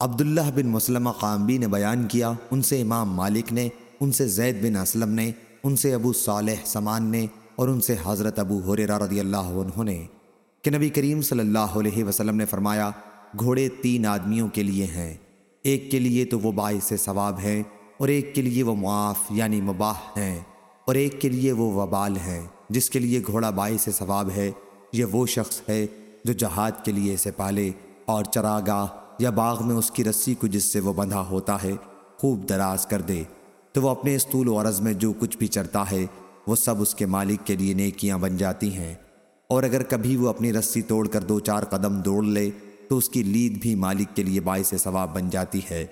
عبداللہ بن مسلمہ قامبی نے بیان کیا، ان سے امام مالک نے، ان سے زید بن اسلم نے، ان سے ابو صالح سمان نے اور ان سے حضرت ابو حریرہ رضی اللہ عنہ نے کہ نبی کریم صلی اللہ علیہ وسلم نے فرمایا، گھوڑے تین آدمیوں کے لیے ہیں، ایک کے لیے تو وہ باعث ثواب ہیں اور ایک کے لیے وہ معاف یعنی مباح ہیں اور ایک کے لیے وہ وبال ہیں، جس کے لیے گھوڑا باعث ثواب ہے، یہ وہ شخص ہے جو جہاد کے لیے اسے پالے اور چراگاہ یا باغ میں اس کی رسی کو جس سے وہ بندھا ہوتا ہے، خوب دراز کر دے۔ تو وہ اپنے استول و عرض میں جو کچھ بھی چرتا ہے، وہ سب اس کے مالک کے لیے نیکیاں بن جاتی ہیں۔ اور اگر کبھی وہ اپنی رسی توڑ کر دو چار قدم دوڑ لے، تو اس کی لید بھی مالک کے لیے باعث ثواب بن جاتی ہے۔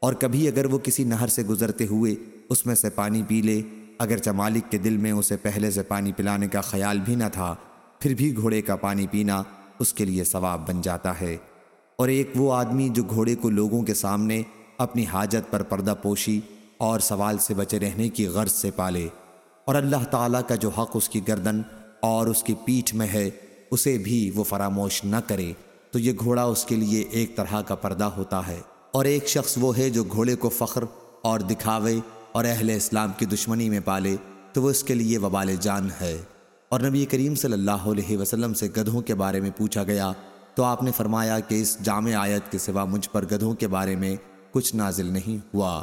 اور کبھی اگر وہ کسی نہر سے گزرتے ہوئے اس میں سے پانی پی لے، اگرچہ مالک کے دل میں اسے پہلے سے پانی پلانے کا خیال بھی نہ تھا، پھر بھی گھوڑے کا پانی پینا اس کے لیے ثواب بن جاتا ہے۔ اور ایک وہ آدمی جو گھوڑے کو لوگوں کے سامنے اپنی حاجت پر پردہ پوشی اور سوال سے بچے رہنے کی غرض سے پالے۔ اور اللہ تعالیٰ کا جو حق اس کی گردن اور اس کی پیٹھ میں ہے، اسے بھی وہ فراموش نہ کرے۔ تو یہ گھوڑا اس کے لیے ایک طرح کا پردہ ہوتا ہے۔ اور ایک شخص وہ ہے جو گھوڑے کو فخر اور دکھاوے اور اہل اسلام کی دشمنی میں پالے، تو وہ اس کے لیے وبال جان ہے۔ اور نبی کریم صلی اللہ علیہ وسلم سے گدھوں کے بارے میں پوچھا گیا تو آپ نے فرمایا کہ اس جامع آیت کے سوا مجھ پر گدھوں کے بارے میں کچھ نازل نہیں ہوا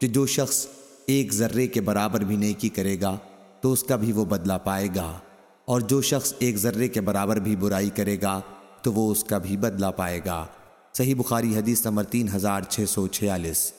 کہ جو شخص ایک ذرے کے برابر بھی نیکی کرے گا تو اس کا بھی وہ بدلہ پائے گا، اور جو شخص ایک ذرے کے برابر بھی برائی کرے گا تو وہ اس کا بھی بدلہ پائے گا۔ صحیح بخاری حدیث نمبر تین ہزار چھ سو چھیالیس۔